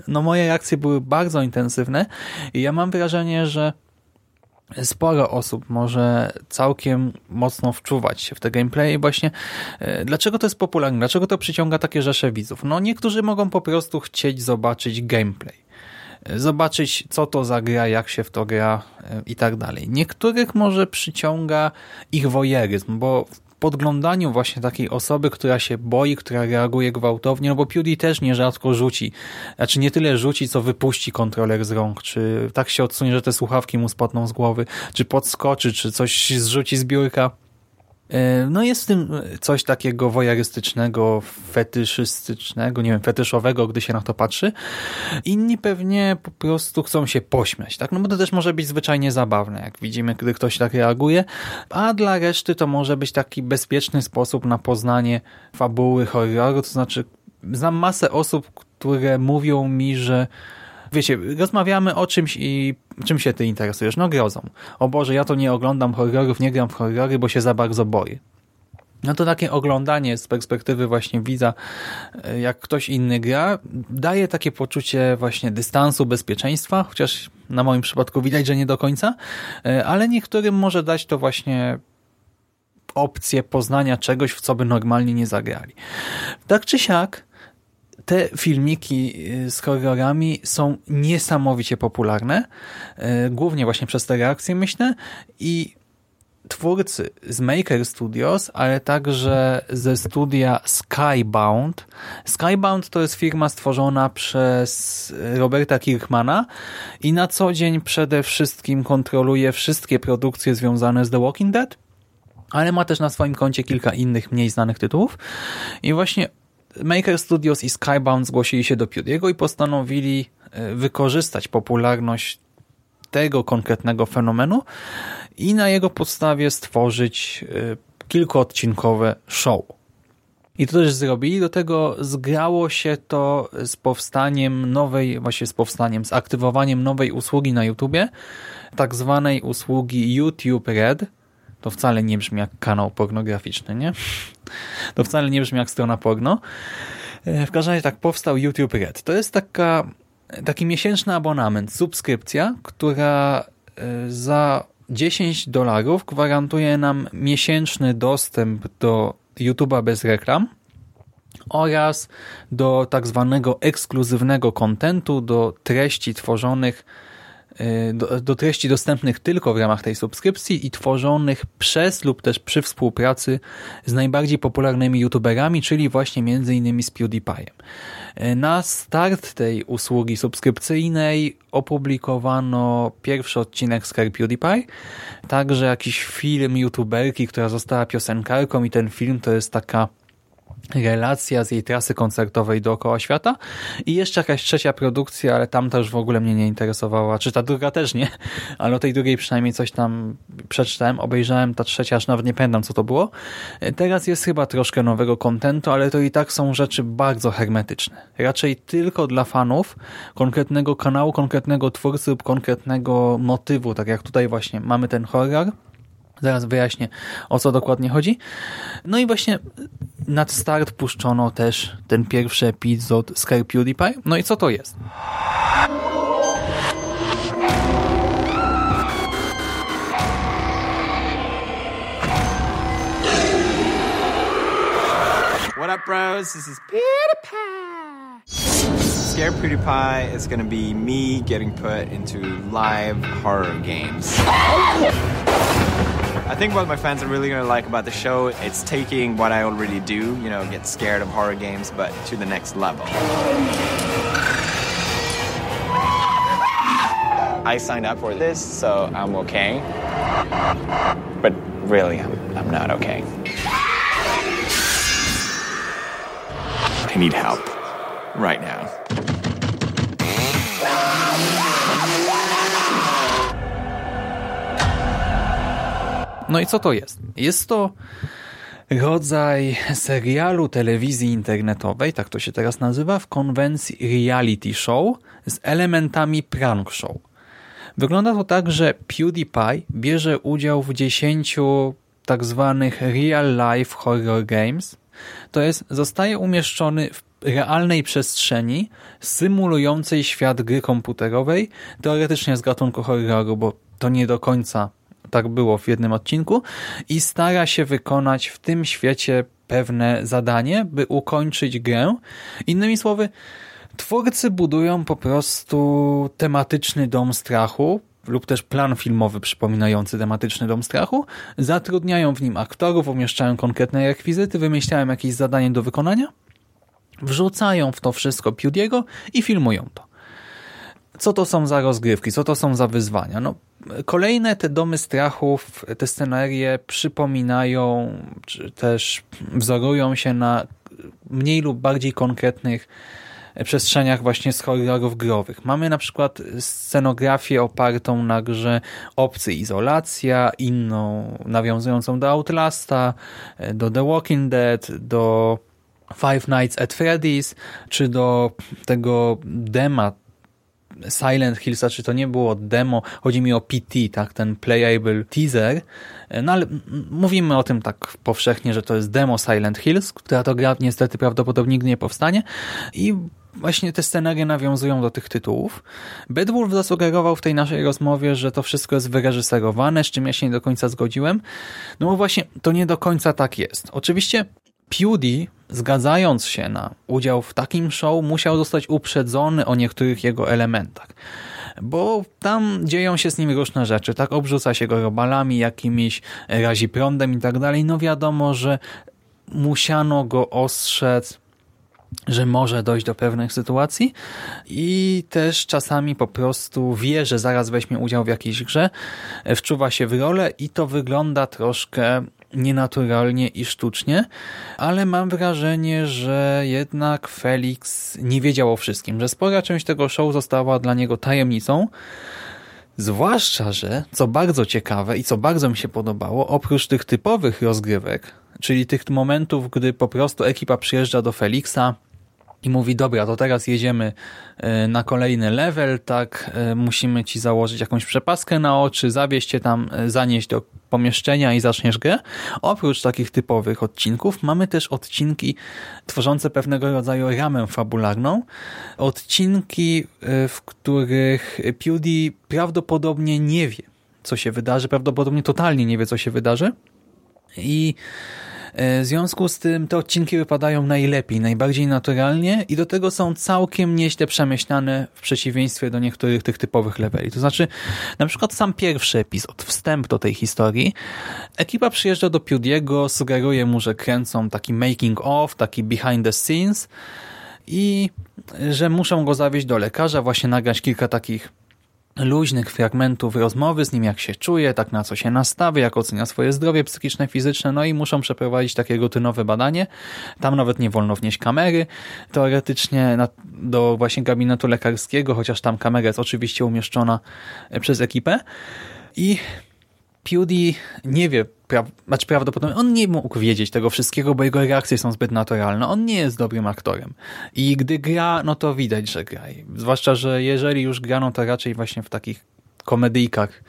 No moje reakcje były bardzo intensywne i ja mam wrażenie, że sporo osób może całkiem mocno wczuwać się w te gameplay i właśnie e, dlaczego to jest popularne, dlaczego to przyciąga takie rzesze widzów? No niektórzy mogą po prostu chcieć zobaczyć gameplay e, zobaczyć, co to za gra, jak się w to gra e, i tak dalej. Niektórych może przyciąga ich wojeryzm, bo podglądaniu właśnie takiej osoby, która się boi, która reaguje gwałtownie, no bo PewDie też nierzadko rzuci, znaczy nie tyle rzuci, co wypuści kontroler z rąk, czy tak się odsunie, że te słuchawki mu spadną z głowy, czy podskoczy, czy coś zrzuci z biurka. E, no jest w tym coś takiego wojarystycznego, fetyszystycznego, nie wiem, fetyszowego, gdy się na to patrzy. Inni pewnie po prostu chcą się pośmiać, tak? No bo to też może być zwyczajnie zabawne, jak widzimy, gdy ktoś tak reaguje, a dla reszty to może być taki bezpieczny sposób na poznanie fabuły horroru, to znaczy znam masę osób, które mówią mi, że wiecie, rozmawiamy o czymś i czym się ty interesujesz? No grozą. O Boże, ja to nie oglądam horrorów, nie gram w horrory, bo się za bardzo boję. No to takie oglądanie z perspektywy właśnie widza, e, jak ktoś inny gra, daje takie poczucie właśnie dystansu, bezpieczeństwa, chociaż na moim przypadku widać, że nie do końca, e, ale niektórym może dać to właśnie opcję poznania czegoś, w co by normalnie nie zagrali. Tak czy siak, te filmiki y, z horrorami są niesamowicie popularne, y, głównie właśnie przez te reakcje myślę i twórcy z Maker Studios, ale także ze studia Skybound. Skybound to jest firma stworzona przez Roberta Kirkmana i na co dzień przede wszystkim kontroluje wszystkie produkcje związane z The Walking Dead, ale ma też na swoim koncie kilka innych mniej znanych tytułów i właśnie Maker Studios i Skybound zgłosili się do Pewdiego i postanowili e, wykorzystać popularność tego konkretnego fenomenu i na jego podstawie stworzyć e, kilkuodcinkowe show. I to też zrobili, do tego zgrało się to z powstaniem nowej, właśnie z powstaniem, z aktywowaniem nowej usługi na YouTubie, tak zwanej usługi YouTube Red, to wcale nie brzmi jak kanał pornograficzny, nie? To wcale nie brzmi jak strona porno. E, w każdym razie tak powstał YouTube Red. To jest taka, taki miesięczny abonament, subskrypcja, która e, za 10 dolarów gwarantuje nam miesięczny dostęp do YouTube'a bez reklam oraz do tak zwanego ekskluzywnego kontentu, do treści tworzonych do, do treści dostępnych tylko w ramach tej subskrypcji i tworzonych przez lub też przy współpracy z najbardziej popularnymi youtuberami, czyli właśnie między innymi z PewDiePie'em. Y, na start tej usługi subskrypcyjnej opublikowano pierwszy odcinek z PewDiePie, także jakiś film youtuberki, która została piosenkarką i ten film to jest taka relacja z jej trasy koncertowej dookoła świata i jeszcze jakaś trzecia produkcja, ale tam też w ogóle mnie nie interesowała, czy ta druga też nie, ale o tej drugiej przynajmniej coś tam przeczytałem, obejrzałem, ta trzecia aż nawet nie pamiętam co to było. Teraz jest chyba troszkę nowego kontentu, ale to i tak są rzeczy bardzo hermetyczne. Raczej tylko dla fanów konkretnego kanału, konkretnego twórcy lub konkretnego motywu, tak jak tutaj właśnie mamy ten horror, Zaraz wyjaśnię, o co dokładnie chodzi. No i właśnie nad start puszczono też ten pierwszy epizod Scare PewDiePie. No i co to jest? What up, bros? This is PewDiePie. Scare PewDiePie is gonna be me getting put into live horror games. I think what my fans are really gonna like about the show, it's taking what I already do, you know, get scared of horror games, but to the next level. I signed up for this, so I'm okay. But really, I'm, I'm not okay. I need help. Right now. No i co to jest? Jest to rodzaj serialu telewizji internetowej, tak to się teraz nazywa, w konwencji reality show z elementami prank show. Wygląda to tak, że PewDiePie bierze udział w 10 tak zwanych real life horror games. To jest, zostaje umieszczony w realnej przestrzeni symulującej świat gry komputerowej, teoretycznie z gatunku horroru, bo to nie do końca tak było w jednym odcinku i stara się wykonać w tym świecie pewne zadanie, by ukończyć grę. Innymi słowy, twórcy budują po prostu tematyczny dom strachu, lub też plan filmowy przypominający tematyczny dom strachu, zatrudniają w nim aktorów, umieszczają konkretne rekwizyty, wymyślają jakieś zadanie do wykonania, wrzucają w to wszystko Pewdiego i filmują to. Co to są za rozgrywki? Co to są za wyzwania? No, kolejne te domy strachów, te scenarie przypominają, czy też wzorują się na mniej lub bardziej konkretnych przestrzeniach właśnie z horrorów growych. Mamy na przykład scenografię opartą na grze Obcy Izolacja, inną nawiązującą do Outlasta, do The Walking Dead, do Five Nights at Freddy's, czy do tego dema Silent Hillsa, czy to nie było demo, chodzi mi o PT, tak, ten playable teaser, no ale mówimy o tym tak powszechnie, że to jest demo Silent Hills, która to gra niestety prawdopodobnie nigdy nie powstanie i właśnie te scenarie nawiązują do tych tytułów. Bedwulf zasugerował w tej naszej rozmowie, że to wszystko jest wyreżyserowane, z czym ja się nie do końca zgodziłem. No bo właśnie to nie do końca tak jest. Oczywiście Pewdie, zgadzając się na udział w takim show, musiał zostać uprzedzony o niektórych jego elementach. Bo tam dzieją się z nim różne rzeczy, tak obrzuca się go robalami jakimiś, razi prądem i tak dalej. No wiadomo, że musiano go ostrzec, że może dojść do pewnych sytuacji i też czasami po prostu wie, że zaraz weźmie udział w jakiejś grze, wczuwa się w rolę i to wygląda troszkę nienaturalnie i sztucznie, ale mam wrażenie, że jednak Felix nie wiedział o wszystkim, że spora część tego show została dla niego tajemnicą, zwłaszcza, że co bardzo ciekawe i co bardzo mi się podobało, oprócz tych typowych rozgrywek, czyli tych momentów, gdy po prostu ekipa przyjeżdża do Felixa, i mówi, dobra, to teraz jedziemy e, na kolejny level, tak, e, musimy ci założyć jakąś przepaskę na oczy, zawieźć cię tam, e, zanieść do pomieszczenia i zaczniesz grę. Oprócz takich typowych odcinków mamy też odcinki tworzące pewnego rodzaju ramę fabularną. Odcinki, w których Pewdie prawdopodobnie nie wie, co się wydarzy, prawdopodobnie totalnie nie wie, co się wydarzy i W związku z tym te odcinki wypadają najlepiej, najbardziej naturalnie i do tego są całkiem nieźle przemyślane w przeciwieństwie do niektórych tych typowych leveli. To znaczy, na przykład sam pierwszy epizod, wstęp do tej historii, ekipa przyjeżdża do Pewdiego, sugeruje mu, że kręcą taki making of, taki behind the scenes i że muszą go zawieźć do lekarza, właśnie nagrać kilka takich luźnych fragmentów rozmowy z nim, jak się czuje, tak na co się nastawia, jak ocenia swoje zdrowie psychiczne, fizyczne, no i muszą przeprowadzić takie rutynowe badanie. Tam nawet nie wolno wnieść kamery, teoretycznie na, do właśnie gabinetu lekarskiego, chociaż tam kamera jest oczywiście umieszczona e, przez ekipę. I Pewdie nie wie, pra znaczy prawdopodobnie on nie mógł wiedzieć tego wszystkiego, bo jego reakcje są zbyt naturalne. On nie jest dobrym aktorem. I gdy gra, no to widać, że gra. Zwłaszcza, że jeżeli już gra, no to raczej właśnie w takich komedyjkach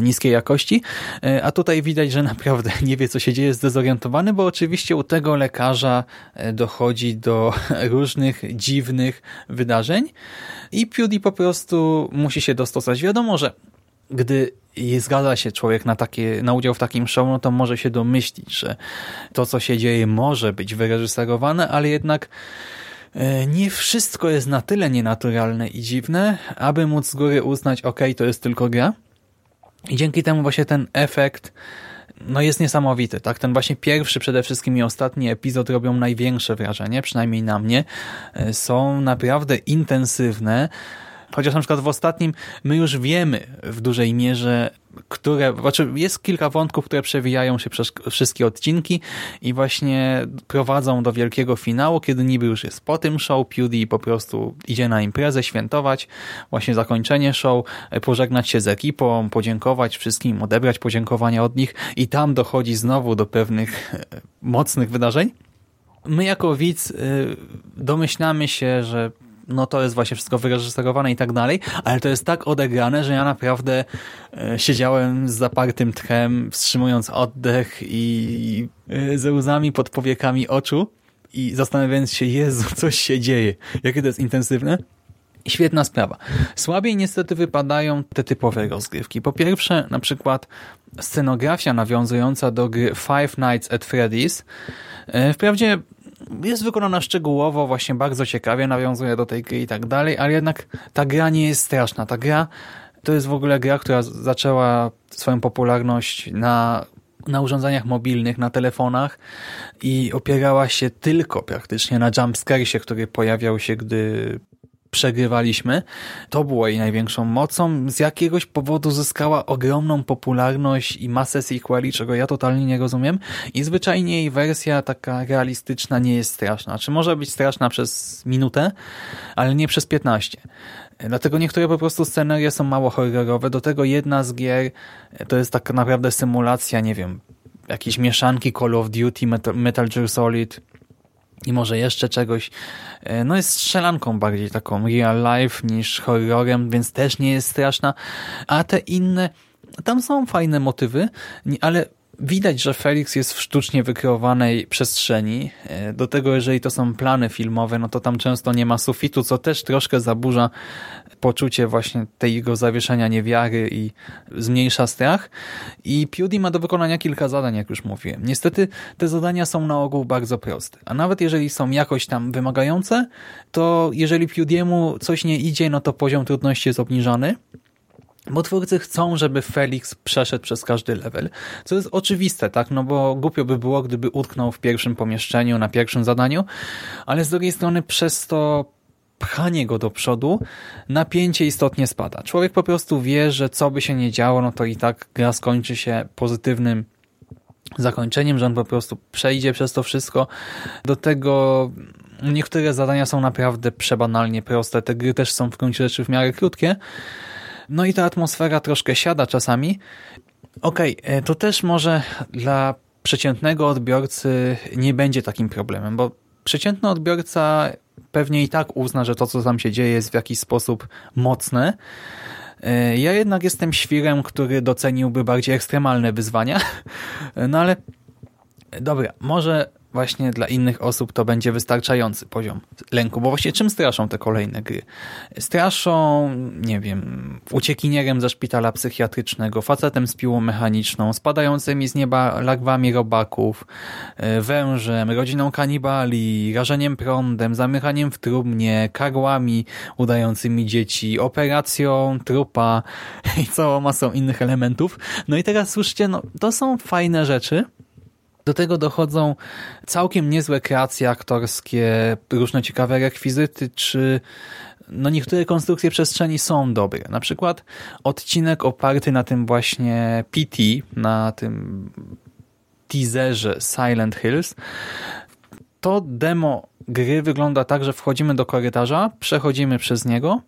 niskiej jakości, E, a tutaj widać, że naprawdę nie wie, co się dzieje, jest zdezorientowany, bo oczywiście u tego lekarza e, dochodzi do różnych dziwnych wydarzeń i Pewdie po prostu musi się dostosować. Wiadomo, że gdy zgadza się człowiek na, takie, na udział w takim show, no to może się domyślić, że to, co się dzieje, może być wyreżyserowane, ale jednak e, nie wszystko jest na tyle nienaturalne i dziwne, aby móc z góry uznać, ok, to jest tylko gra. I dzięki temu właśnie ten efekt no jest niesamowity. Tak? Ten właśnie pierwszy przede wszystkim i ostatni epizod robią największe wrażenie, przynajmniej na mnie. E, Są naprawdę intensywne. Chociaż na przykład w ostatnim my już wiemy w dużej mierze, które, znaczy jest kilka wątków, które przewijają się przez wszystkie odcinki i właśnie prowadzą do wielkiego finału, kiedy niby już jest po tym show, Pewdie po prostu idzie na imprezę, świętować, właśnie zakończenie show, pożegnać się z ekipą, podziękować wszystkim, odebrać podziękowania od nich i tam dochodzi znowu do pewnych e, mocnych wydarzeń. My jako widz y, domyślamy się, że no to jest właśnie wszystko wyreżyserowane i tak dalej, ale to jest tak odegrane, że ja naprawdę e, siedziałem z zapartym tchem, wstrzymując oddech i e, ze łzami pod powiekami oczu i zastanawiając się, Jezu, coś się dzieje, jakie to jest intensywne. Świetna sprawa. Słabiej niestety wypadają te typowe rozgrywki. Po pierwsze, na przykład scenografia nawiązująca do gry Five Nights at Freddy's. E, Wprawdzie jest wykonana szczegółowo, właśnie bardzo ciekawie, nawiązuje do tej gry i tak dalej, ale jednak ta gra nie jest straszna. Ta gra to jest w ogóle gra, która zaczęła swoją popularność na na urządzeniach mobilnych, na telefonach i opierała się tylko praktycznie na jumpscaresie, który pojawiał się, gdy przegrywaliśmy. To było jej największą mocą. Z jakiegoś powodu zyskała ogromną popularność i masę sequeli, czego ja totalnie nie rozumiem. I zwyczajnie jej wersja taka realistyczna nie jest straszna. Czy może być straszna przez minutę, ale nie przez 15. Dlatego niektóre po prostu scenerie są mało horrorowe. Do tego jedna z gier to jest tak naprawdę symulacja, nie wiem, jakiejś mieszanki Call of Duty, Metal, Metal Gear Solid, i może jeszcze czegoś. No jest strzelanką bardziej taką real life niż horrorem, więc też nie jest straszna. A te inne, tam są fajne motywy, ale widać, że Felix jest w sztucznie wykreowanej przestrzeni. Do tego, jeżeli to są plany filmowe, no to tam często nie ma sufitu, co też troszkę zaburza poczucie właśnie tego zawieszenia niewiary i zmniejsza strach. I Pewdie ma do wykonania kilka zadań, jak już mówiłem. Niestety te zadania są na ogół bardzo proste. A nawet jeżeli są jakoś tam wymagające, to jeżeli Pewdiemu coś nie idzie, no to poziom trudności jest obniżony. Bo twórcy chcą, żeby Felix przeszedł przez każdy level, co jest oczywiste, tak? No bo głupio by było, gdyby utknął w pierwszym pomieszczeniu, na pierwszym zadaniu, ale z drugiej strony przez to pchanie go do przodu, napięcie istotnie spada. Człowiek po prostu wie, że co by się nie działo, no to i tak gra skończy się pozytywnym zakończeniem, że on po prostu przejdzie przez to wszystko. Do tego niektóre zadania są naprawdę przebanalnie proste. Te gry też są w gruncie rzeczy w miarę krótkie. No i ta atmosfera troszkę siada czasami. Okej, okay, to też może dla przeciętnego odbiorcy nie będzie takim problemem, bo przeciętny odbiorca pewnie i tak uzna, że to, co tam się dzieje, jest w jakiś sposób mocne. Ja jednak jestem świrem, który doceniłby bardziej ekstremalne wyzwania. No ale dobra, może właśnie dla innych osób to będzie wystarczający poziom lęku. Bo właśnie czym straszą te kolejne gry? Straszą, nie wiem, uciekinierem ze szpitala psychiatrycznego, facetem z piłą mechaniczną, spadającymi z nieba larwami robaków, e, wężem, rodziną kanibali, rażeniem prądem, zamykaniem w trumnie, karłami udającymi dzieci, operacją trupa i całą masą innych elementów. No i teraz słyszcie, no to są fajne rzeczy, do tego dochodzą całkiem niezłe kreacje aktorskie, różne ciekawe rekwizyty, czy no niektóre konstrukcje przestrzeni są dobre. Na przykład odcinek oparty na tym właśnie PT, na tym teaserze Silent Hills. To demo gry wygląda tak, że wchodzimy do korytarza, przechodzimy przez niego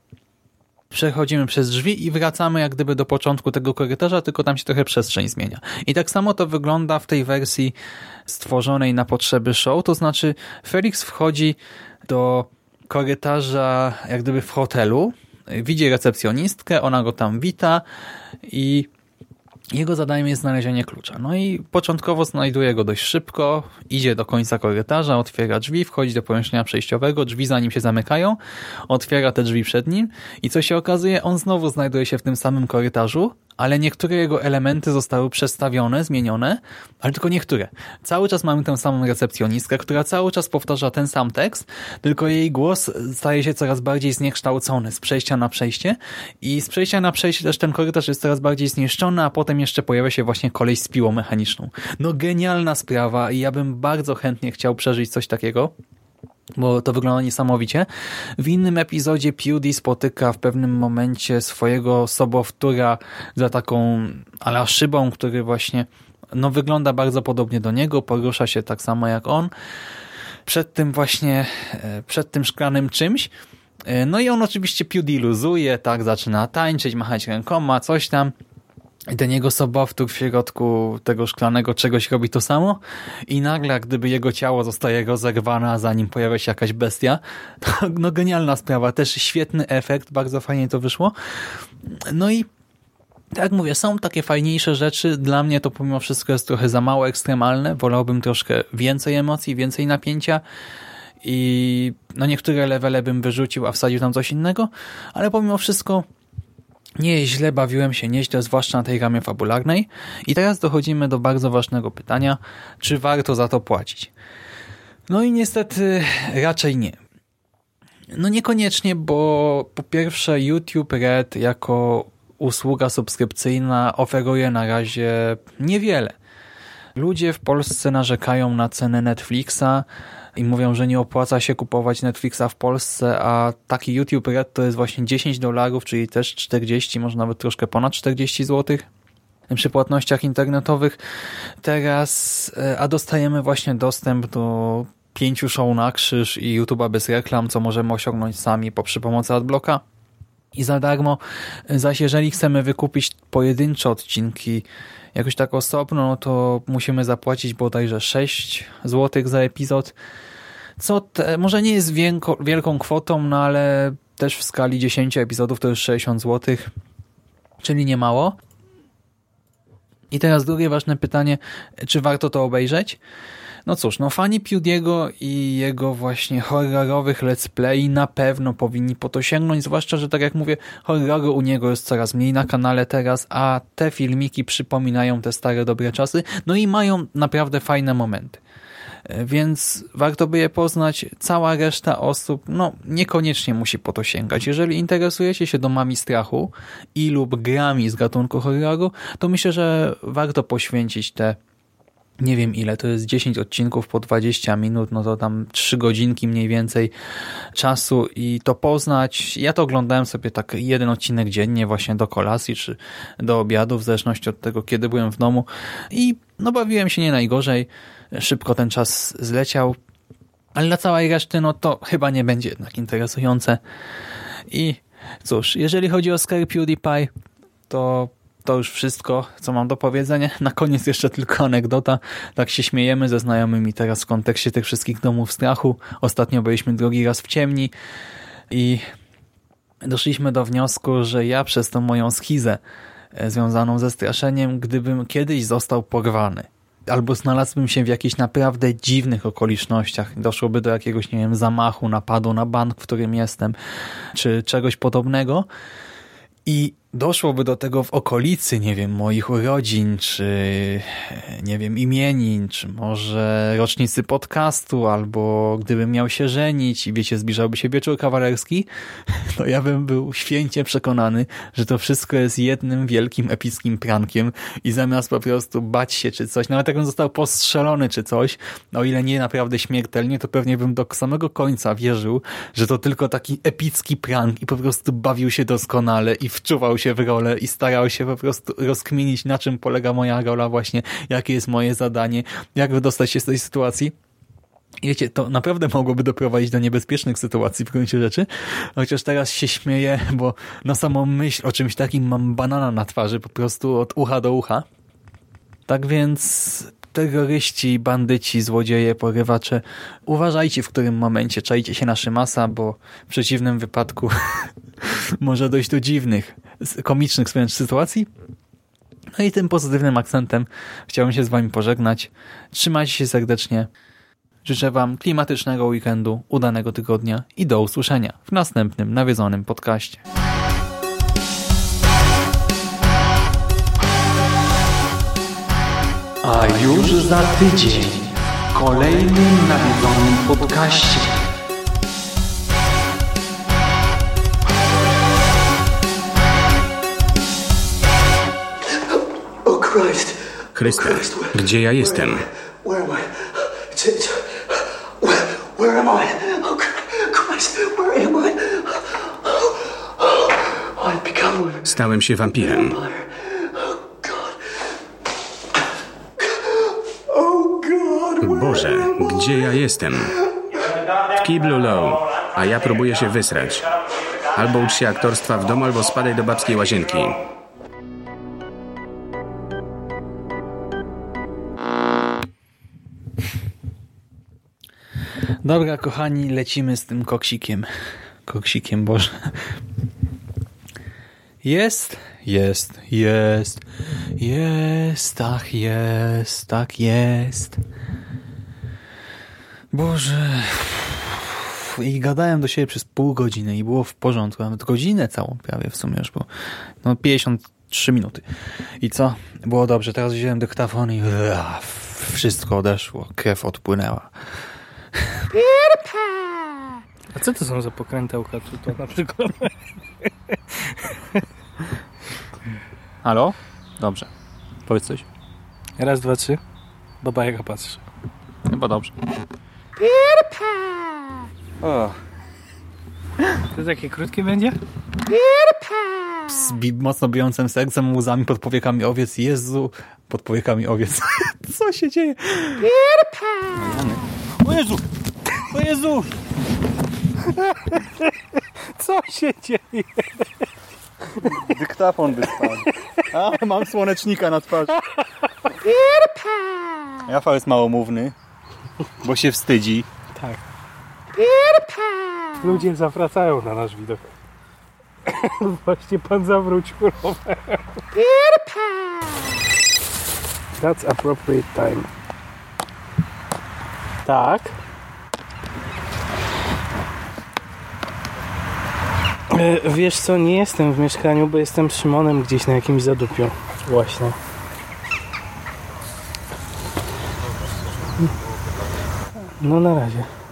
przechodzimy przez drzwi i wracamy jak gdyby do początku tego korytarza, tylko tam się trochę przestrzeń zmienia. I tak samo to wygląda w tej wersji stworzonej na potrzeby show, to znaczy Felix wchodzi do korytarza jak gdyby w hotelu, widzi recepcjonistkę, ona go tam wita i jego zadaniem jest znalezienie klucza. No i początkowo znajduje go dość szybko, idzie do końca korytarza, otwiera drzwi, wchodzi do pomieszczenia przejściowego, drzwi za nim się zamykają, otwiera te drzwi przed nim i co się okazuje, on znowu znajduje się w tym samym korytarzu, ale niektóre jego elementy zostały przestawione, zmienione, ale tylko niektóre. Cały czas mamy tę samą recepcjonistkę, która cały czas powtarza ten sam tekst, tylko jej głos staje się coraz bardziej zniekształcony z przejścia na przejście i z przejścia na przejście też ten korytarz jest coraz bardziej zniszczony, a potem jeszcze pojawia się właśnie kolej z piłą mechaniczną. No genialna sprawa i ja bym bardzo chętnie chciał przeżyć coś takiego bo to wygląda niesamowicie. W innym epizodzie Pewdie spotyka w pewnym momencie swojego sobowtóra za taką ala szybą, który właśnie no, wygląda bardzo podobnie do niego, porusza się tak samo jak on. Przed tym właśnie, e, przed tym szklanym czymś. E, no i on oczywiście Pewdie luzuje, tak, zaczyna tańczyć, machać rękoma, coś tam. Ten jego sobowtór w środku tego szklanego czegoś robi to samo i nagle, gdyby jego ciało zostaje rozerwane, zanim pojawia się jakaś bestia, to no genialna sprawa, też świetny efekt, bardzo fajnie to wyszło. No i tak mówię, są takie fajniejsze rzeczy. Dla mnie to pomimo wszystko jest trochę za mało ekstremalne. Wolałbym troszkę więcej emocji, więcej napięcia i no niektóre levele bym wyrzucił, a wsadził tam coś innego, ale pomimo wszystko nie źle, bawiłem się nieźle, zwłaszcza na tej ramie fabularnej. I teraz dochodzimy do bardzo ważnego pytania, czy warto za to płacić? No i niestety raczej nie. No niekoniecznie, bo po pierwsze YouTube Red jako usługa subskrypcyjna oferuje na razie niewiele. Ludzie w Polsce narzekają na cenę Netflixa, i mówią, że nie opłaca się kupować Netflixa w Polsce, a taki YouTube Red to jest właśnie 10 dolarów, czyli też 40, może nawet troszkę ponad 40 zł przy płatnościach internetowych. Teraz, e, a dostajemy właśnie dostęp do pięciu show na krzyż i YouTube'a bez reklam, co możemy osiągnąć sami przy pomocy adblocka i za darmo. Zaś jeżeli chcemy wykupić pojedyncze odcinki jakoś tak osobno, no to musimy zapłacić bodajże 6 zł za epizod, co te, może nie jest wielko, wielką kwotą, no ale też w skali 10 epizodów to już 60 zł, czyli nie mało. I teraz drugie ważne pytanie, czy warto to obejrzeć? No cóż, no fani Pewdiego i jego właśnie horrorowych let's play na pewno powinni po to sięgnąć, zwłaszcza, że tak jak mówię, horroru u niego jest coraz mniej na kanale teraz, a te filmiki przypominają te stare dobre czasy, no i mają naprawdę fajne momenty więc warto by je poznać. Cała reszta osób no niekoniecznie musi po to sięgać. Jeżeli interesujecie się domami strachu i lub grami z gatunku horroru, to myślę, że warto poświęcić te nie wiem ile, to jest 10 odcinków po 20 minut, no to tam 3 godzinki mniej więcej czasu i to poznać. Ja to oglądałem sobie tak jeden odcinek dziennie właśnie do kolacji czy do obiadu, w zależności od tego, kiedy byłem w domu i no bawiłem się nie najgorzej. Szybko ten czas zleciał, ale dla całej reszty no to chyba nie będzie jednak interesujące. I cóż, jeżeli chodzi o Scare PewDiePie, to to już wszystko, co mam do powiedzenia. Na koniec jeszcze tylko anegdota. Tak się śmiejemy ze znajomymi teraz w kontekście tych wszystkich domów strachu. Ostatnio byliśmy drugi raz w ciemni i doszliśmy do wniosku, że ja przez tą moją schizę e, związaną ze straszeniem, gdybym kiedyś został porwany albo znalazłbym się w jakichś naprawdę dziwnych okolicznościach, doszłoby do jakiegoś, nie wiem, zamachu, napadu na bank, w którym jestem, czy czegoś podobnego i doszłoby do tego w okolicy, nie wiem, moich urodzin, czy nie wiem, imienin, czy może rocznicy podcastu, albo gdybym miał się żenić i wiecie, zbliżałby się wieczór kawalerski, to ja bym był święcie przekonany, że to wszystko jest jednym wielkim, epickim prankiem i zamiast po prostu bać się czy coś, nawet jakbym został postrzelony czy coś, o ile nie naprawdę śmiertelnie, to pewnie bym do samego końca wierzył, że to tylko taki epicki prank i po prostu bawił się doskonale i wczuwał się w rolę i starał się po prostu rozkminić, na czym polega moja rola właśnie, jakie jest moje zadanie, jak wydostać się z tej sytuacji. Wiecie, to naprawdę mogłoby doprowadzić do niebezpiecznych sytuacji w gruncie rzeczy, chociaż teraz się śmieję, bo na samą myśl o czymś takim mam banana na twarzy, po prostu od ucha do ucha. Tak więc terroryści, bandyci, złodzieje, porywacze, uważajcie w którym momencie czajcie się na szymasa, bo w przeciwnym wypadku może dojść do dziwnych, komicznych wręcz sytuacji. No i tym pozytywnym akcentem chciałbym się z wami pożegnać. Trzymajcie się serdecznie. Życzę wam klimatycznego weekendu, udanego tygodnia i do usłyszenia w następnym nawiedzonym podcaście. A już za tydzień w kolejnym nawiedzonym podcaście. Oh Christ. Chryste, gdzie ja jestem? Where am I? Boże, gdzie ja jestem? W kiblu low, a ja próbuję się wysrać. Albo ucz się aktorstwa w domu, albo spadaj do babskiej łazienki. Dobra, kochani, lecimy z tym koksikiem. Koksikiem, Boże. Jest, jest, jest, jest, tak jest, tak jest. Boże. I gadałem do siebie przez pół godziny i było w porządku, nawet godzinę całą prawie w sumie już było. No 53 minuty. I co? Było dobrze, teraz wziąłem dyktafon i wszystko odeszło, krew odpłynęła. A co to są za pokrętełka tutaj na przykład? Halo? Dobrze. Powiedz coś. Raz, dwa, trzy. Baba jaka patrzy. Chyba dobrze. O, To takie krótkie będzie? z bi- mocno bijącym sercem, łzami pod powiekami owiec. Jezu, pod powiekami owiec. Co się dzieje? O Jezu! O Jezu! Co się dzieje? Dyktafon wyspadł. A, mam słonecznika na twarzy. Rafał jest małomówny, bo się wstydzi. Tak. Ludzie zawracają na nasz widok. Właśnie pan zawrócił rowerem. That's appropriate time. Tak. E, Wiesz co, nie jestem w mieszkaniu, bo jestem Szymonem gdzieś na jakimś zadupiu. Właśnie. Na razie.